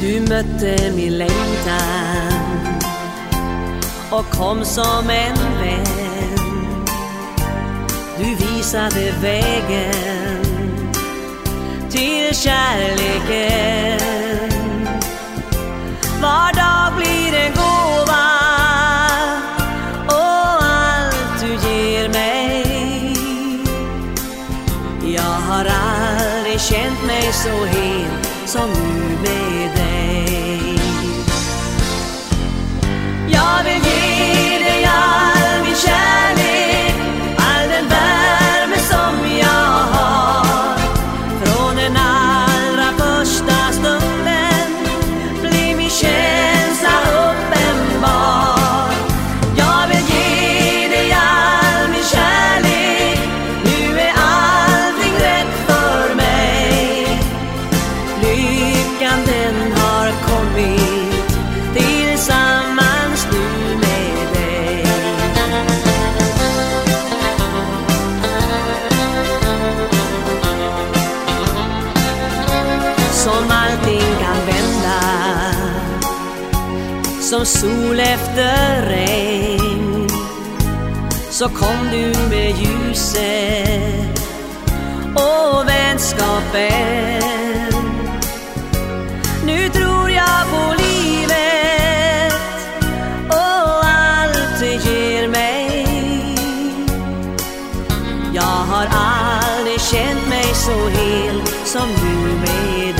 Du mötte min längtan och kom som en vän. Du visade vägen till kärleken. Var dag blir har aldrig känt mig så hel som nu med Som allting kan vända. Som sol efter regn Så kom du med ljuset och vänskapen. Nu tror jag på livet och allt det ger mig. Jag har aldrig känt mig så hel som nu med dig